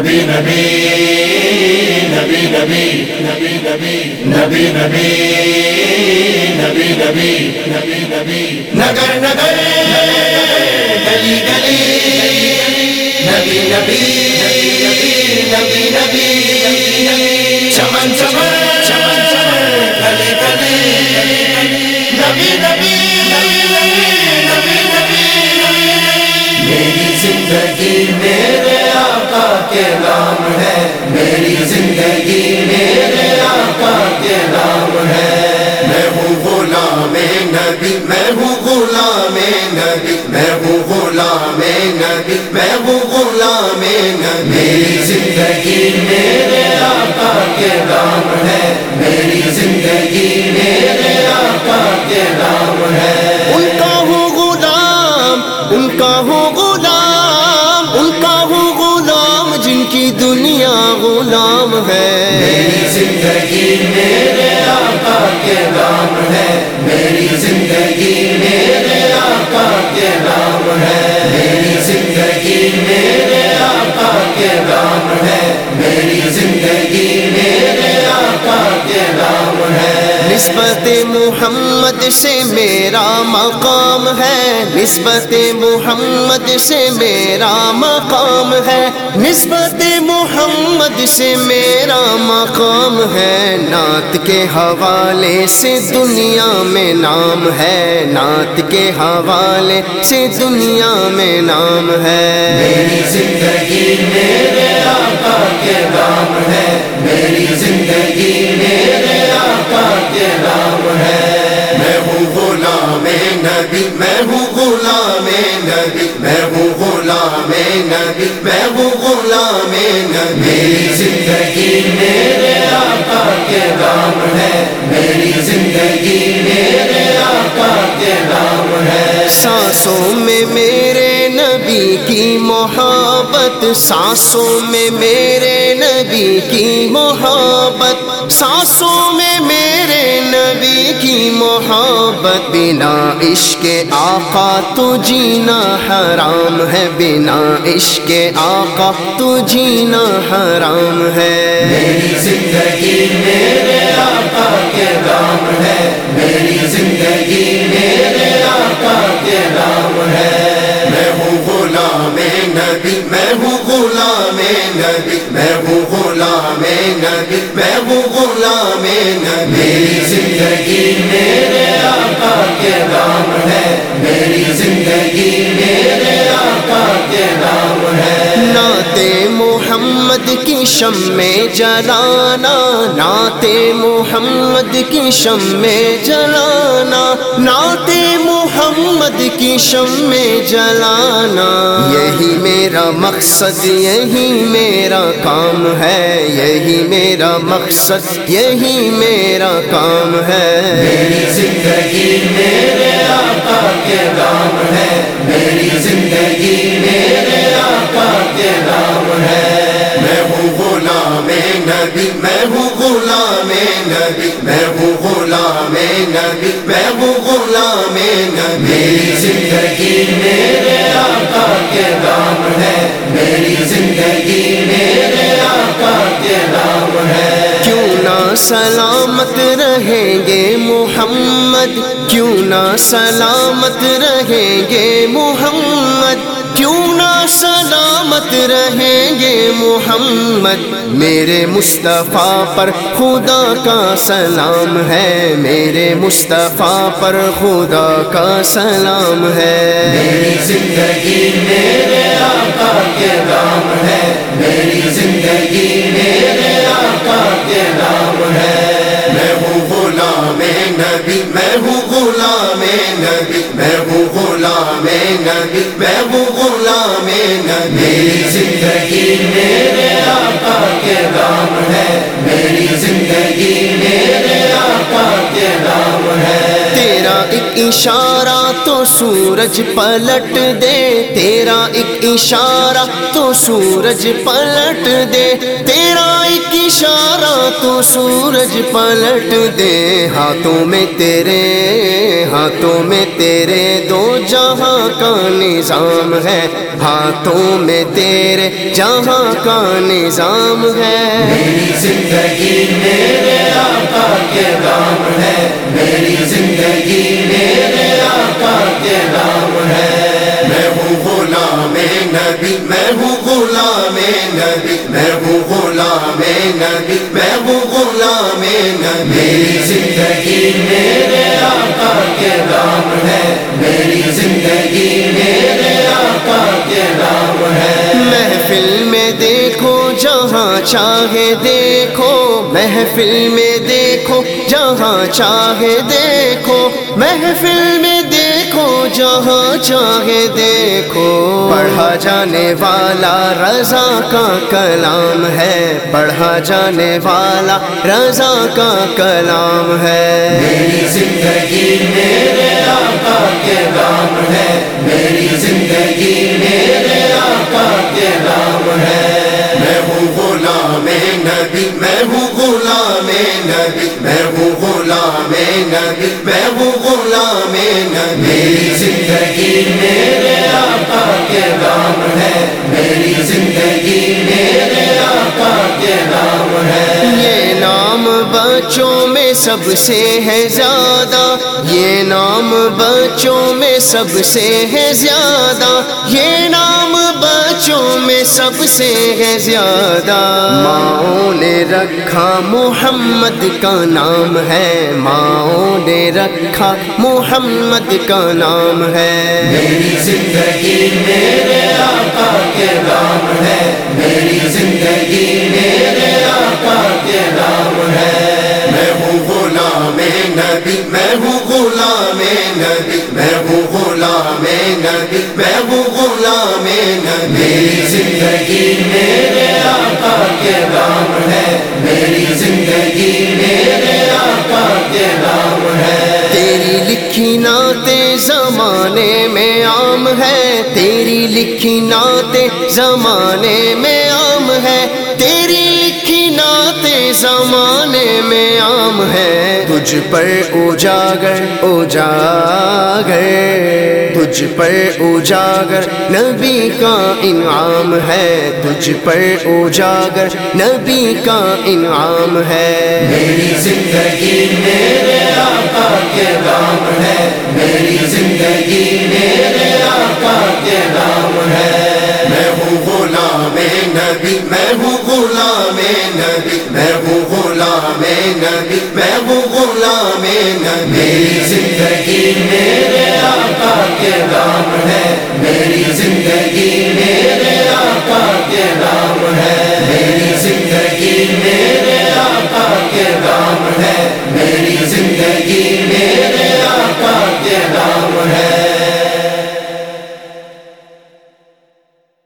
نبی نبی نبی نبی نبی نبی نبی نبی نبی نبی نبی نبی نگر نگر گلی گلی نبی نبی نبی نبی نبی چمن چمن نام ہے۔ میری زندگی میرے آقا کے نام ہے۔ میں ہوں غلام نبی، میں ہوں غلام نبی، میں ہوں غلام نبی، میں ہوں غلام نبی۔ میری زندگی میرے آقا کے نام ہے۔ میری زندگی غلام ہے۔ میری زندگی میرے آقا کے نام ہے۔ میری زندگی میرے آقا کے نام ہے۔ میری زندگی میرے آقا کے نام ہے۔ میری زندگی نسبت محمد سے میرا مقام ہے، نسبت محمد سے میرا مقام ہے، نسبت محمد سے میرا مقام ہے۔ نعت کے حوالے سے دنیا میں نام ہے، نعت کے حوالے سے دنیا میں نام ہے۔ میری زندگی میرے آقا کے نام ہے، میری زندگی نبی، میں ہوں غلام نبی۔ میری زندگی میرے آقا کے نام ہے۔ میری زندگی میرے آقا کے نام ہے۔ سانسوں میں میرے نبی کی محبت، سانسوں میں میرے نبی کی محبت۔ سانسوں میں میرے نبی کی محبت بنا عشق آقا تو جینا حرام ہے، بنا عشق آقا تو جینا حرام ہے۔ میری زندگی میرے آقا کے نام ہے۔ میری زندگی میرے آقا کے نام ہے۔ میں ہوں غلام نبی، میں ہوں غلام نبی۔ میں ہوں غلام نبی، میں ہوں غلام نبی۔ زندگی میرے آقا کے نام ہے میری زندگی محمد کی شم میں جلانا، نعت محمد کی شم میں جلانا، نعت محمد کی شم میں جلانا۔ یہی میرا مقصد، یہی میرا کام ہے۔ یہی میرا مقصد، یہی میرا کام ہے۔ میری زندگی میرے آقا کے نام ہے۔ میری زندگی نبی میں ہوں غلام نبی میں ہوں غلام نبی میں ہوں غلام نبی۔ میری زندگی میرے آقا کے نام ہے۔ میری زندگی میرے آقا کے نام ہے۔ کیوں نہ سلامت رہیں گے محمد؟ کیوں نہ سلامت رہیں گے محمد؟ سلامت رہیں گے محمد۔ میرے مصطفیٰ پر خدا کا سلام ہے۔ میرے مصطفیٰ پر خدا کا سلام ہے۔ میری زندگی میرے آقا کے نام ہے۔ میری زندگی میرے آقا کے نام ہے۔ میں ہوں غلام نبی، میں ہوں غلام نبی۔ میں ہوں غلام نبی، میں ہوں غلام نبی۔ میری زندگی میرے آقا کے نام ہے۔ میری زندگی میرے آقا کے نام ہے۔ اشارہ تو سورج پلٹ دے، تیرا ایک اشارہ تو سورج پلٹ دے، تیرا ایک اشارہ تو سورج پلٹ دے۔ ہاتھوں میں تیرے، ہاتھوں میں تیرے دو جہاں کا نظام ہے؟ ہاتھوں میں تیرے، جہاں کا نظام ہے؟ میری زندگی میرے آقا کے نام ہے۔ میری زندگی میرے آقا کے نام ہے۔ میں ہوں غلام نبی، میں ہوں غلام نبی۔ میں ہوں غلام نبی، میں ہوں غلام نبی۔ میری زندگی میرے میری زندگی میرے آقا کے نام ہے محفل میں دیکھو جہاں چاہے دیکھو، محفل میں دیکھو جہاں چاہے دیکھو، محفل میں جہاں چاہے دیکھو۔ پڑھا جانے والا رضا کا کلام ہے۔ پڑھا جانے والا رضا کا کلام ہے۔ میری زندگی میرے آقا کے نام ہے۔ میری زندگی میرے آقا کے نام ہے۔ میں ہوں غلام نبی میں ہوں غلام نبی۔ میں ہوں غلام نبی میں ہوں نام نبی میری زندگی میرے آقا کے نام ہے۔ میری زندگی میرے آقا کے نام ہے۔ یہ نام بچوں سب سے ہے زیادہ، یہ نام بچوں میں سب سے ہے زیادہ۔ یہ نام بچوں میں سب سے ہے زیادہ۔ ماؤں نے رکھا محمد کا نام ہے۔ ماؤں نے رکھا محمد کا نام ہے۔ میری زندگی میرے میں ہوں غلام نبی۔ میری زندگی میرے آقا کے نام ہے۔ میری زندگی میرے آقا کے نام ہے۔ تیری لکھی نعتیں زمانے میں عام ہے۔ تیری لکھی نعتیں زمانے میں عام ہے۔ تیری لکھی زمانے میں عام ہے۔ تجھ پر اجاگر اجاگر۔ تجھ پر اجاگر، نبی کا انعام ہے۔ تجھ پر اجاگر، نبی کا انعام ہے۔ میری زندگی میرے آقا کے نام ہے۔ میری زندگی میرے آقا کے نام ہے۔ نبی، میں ہوں غلام نبی، میں ہوں غلام نبی، میں ہوں غلام نبی۔ میری زندگی میرے آقا کے نام ہے، میری زندگی